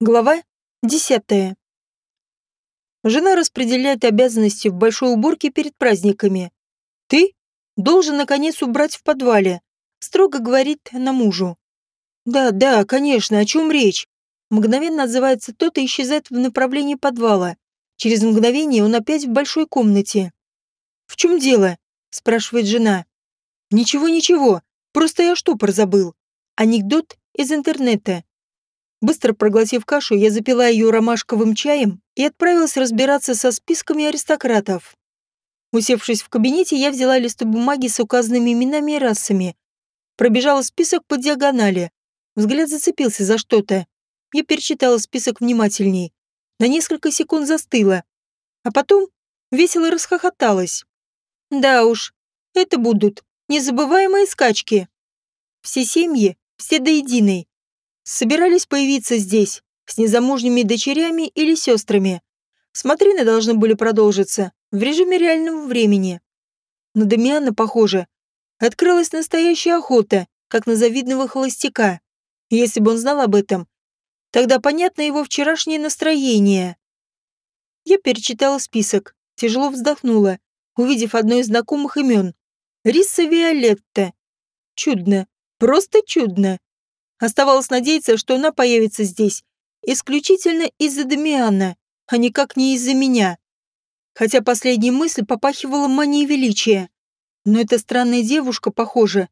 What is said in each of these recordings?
Глава десятая. Жена распределяет обязанности в большой уборке перед праздниками. Ты должен, наконец, убрать в подвале, строго говорит на мужу. Да, да, конечно, о чем речь? Мгновенно отзывается тот и исчезает в направлении подвала. Через мгновение он опять в большой комнате. «В чем дело?» – спрашивает жена. «Ничего, ничего, просто я штопор забыл. Анекдот из интернета. Быстро проглотив кашу, я запила ее ромашковым чаем и отправилась разбираться со списками аристократов. Усевшись в кабинете, я взяла листы бумаги с указанными именами и расами. Пробежала список по диагонали. Взгляд зацепился за что-то. Я перечитала список внимательней. На несколько секунд застыла. А потом весело расхохоталась. Да уж, это будут незабываемые скачки. Все семьи, все до единой, собирались появиться здесь, с незамужними дочерями или сестрами. Смотрины должны были продолжиться в режиме реального времени. На Дамиана, похоже, открылась настоящая охота, как на завидного холостяка. Если бы он знал об этом, тогда понятно его вчерашнее настроение. Я перечитала список, тяжело вздохнула, увидев одно из знакомых имен. Риса Виолетта. Чудно, просто чудно. Оставалось надеяться, что она появится здесь исключительно из-за Дамиана, а никак не из-за меня. Хотя последняя мысль попахивала манией величия. Но эта странная девушка, похоже,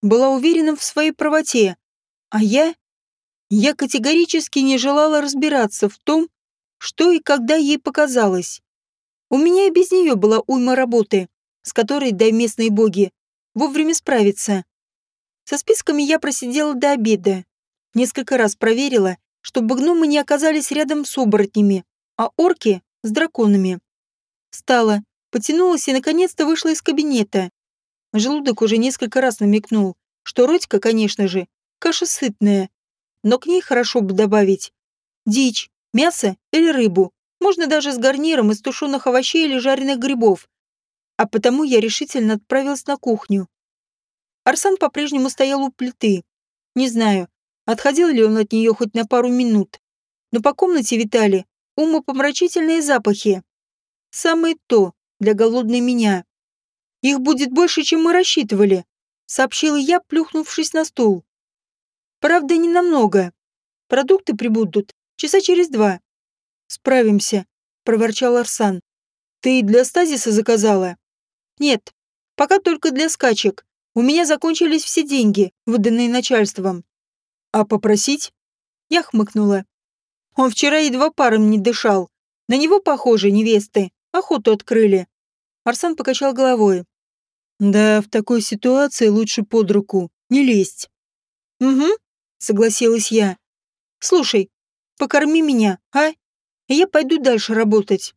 была уверена в своей правоте. А я... Я категорически не желала разбираться в том, что и когда ей показалось. У меня и без нее была уйма работы, с которой, дай местные боги, вовремя справиться. Со списками я просидела до обеда. Несколько раз проверила, чтобы гномы не оказались рядом с оборотнями, а орки — с драконами. Встала, потянулась и наконец-то вышла из кабинета. Желудок уже несколько раз намекнул, что Родька, конечно же, каша сытная, но к ней хорошо бы добавить дичь, мясо или рыбу, можно даже с гарниром из тушеных овощей или жареных грибов. А потому я решительно отправилась на кухню. Арсан по-прежнему стоял у плиты. Не знаю, отходил ли он от нее хоть на пару минут. Но по комнате витали умопомрачительные запахи. Самое то для голодной меня. Их будет больше, чем мы рассчитывали, сообщила я, плюхнувшись на стул. Правда, не намного. Продукты прибудут часа через два. Справимся, проворчал Арсан. Ты для стазиса заказала? Нет, пока только для скачек. У меня закончились все деньги, выданные начальством. А попросить? Я хмыкнула. Он вчера едва паром не дышал. На него, похоже, невесты. Охоту открыли. Арсан покачал головой. Да, в такой ситуации лучше под руку. Не лезть. Угу, согласилась я. Слушай, покорми меня, а? И я пойду дальше работать.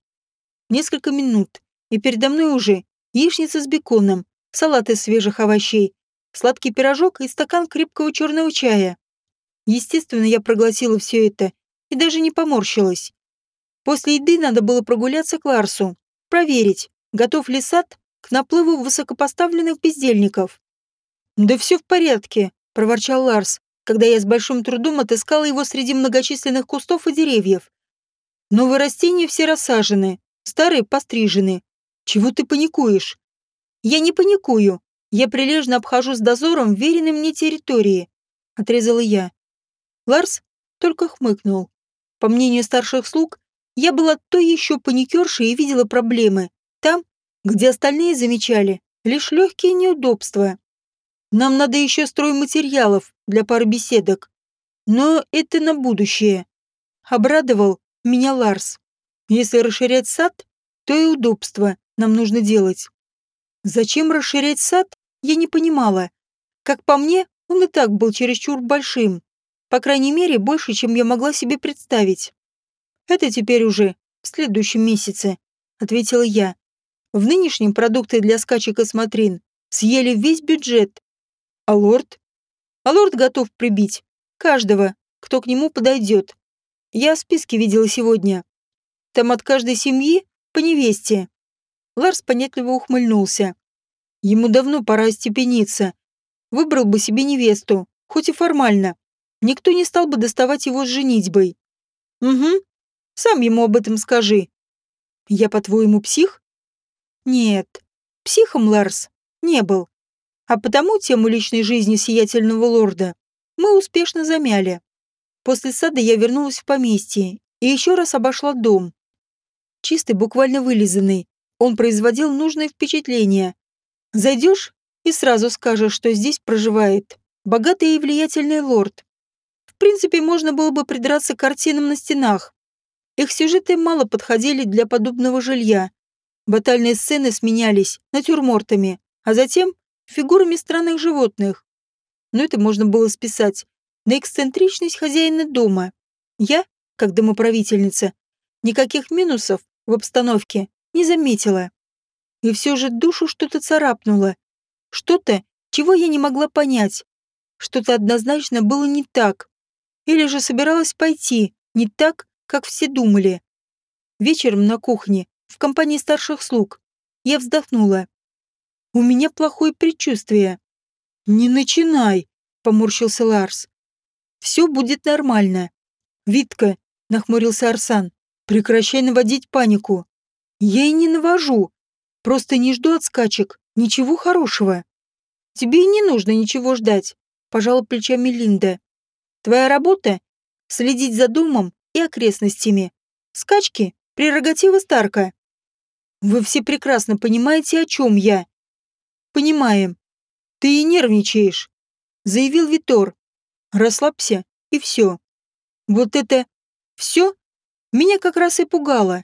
Несколько минут, и передо мной уже яичница с беконом, салат из свежих овощей, сладкий пирожок и стакан крепкого черного чая. Естественно, я проглотила все это и даже не поморщилась. После еды надо было прогуляться к Ларсу, проверить, готов ли сад к наплыву высокопоставленных бездельников. «Да все в порядке», — проворчал Ларс, когда я с большим трудом отыскала его среди многочисленных кустов и деревьев. «Новые растения все рассажены, старые пострижены. Чего ты паникуешь? Я не паникую. Я прилежно обхожу с дозором веренной мне территории. Отрезала я. Ларс только хмыкнул. По мнению старших слуг, я была то еще паникершей и видела проблемы. Там, где остальные замечали лишь легкие неудобства. Нам надо еще стройматериалов для пары беседок. Но это на будущее. Обрадовал меня Ларс. Если расширять сад, то и удобства нам нужно делать. Зачем расширять сад, я не понимала. Как по мне, он и так был чересчур большим. По крайней мере, больше, чем я могла себе представить. Это теперь уже в следующем месяце, ответила я. В нынешнем продукты для скачек и смотрин съели весь бюджет. А лорд? А лорд готов прибить каждого, кто к нему подойдет. Я списки видела сегодня. Там от каждой семьи по невесте. Ларс понятливо ухмыльнулся. Ему давно пора остепениться. Выбрал бы себе невесту, хоть и формально. Никто не стал бы доставать его с женитьбой. Угу. Сам ему об этом скажи. Я, по-твоему, псих? Нет, психом Ларс не был. А потому тему личной жизни сиятельного лорда мы успешно замяли. После сада я вернулась в поместье и еще раз обошла дом. Чистый, буквально вылизанный, он производил нужное впечатление. Зайдешь и сразу скажешь, что здесь проживает богатый и влиятельный лорд. В принципе, можно было бы придраться к картинам на стенах. Их сюжеты мало подходили для подобного жилья. Батальные сцены сменялись натюрмортами, а затем фигурами странных животных. Но это можно было списать на эксцентричность хозяина дома. Я, как домоправительница, никаких минусов в обстановке не заметила. И все же душу что-то царапнуло. Что-то, чего я не могла понять. Что-то однозначно было не так. Или же собиралась пойти не так, как все думали. Вечером на кухне, в компании старших слуг, я вздохнула. У меня плохое предчувствие. Не начинай, поморщился Ларс. Все будет нормально. Витка, нахмурился Арсан, прекращай наводить панику. Я и не навожу. Просто не жду от скачек ничего хорошего. Тебе и не нужно ничего ждать, пожала плечами Линда. Твоя работа — следить за домом и окрестностями. Скачки — прерогатива Старка. Вы все прекрасно понимаете, о чем я. Понимаем. Ты и нервничаешь, заявил Витор. Расслабься, и все. Вот это все меня как раз и пугало.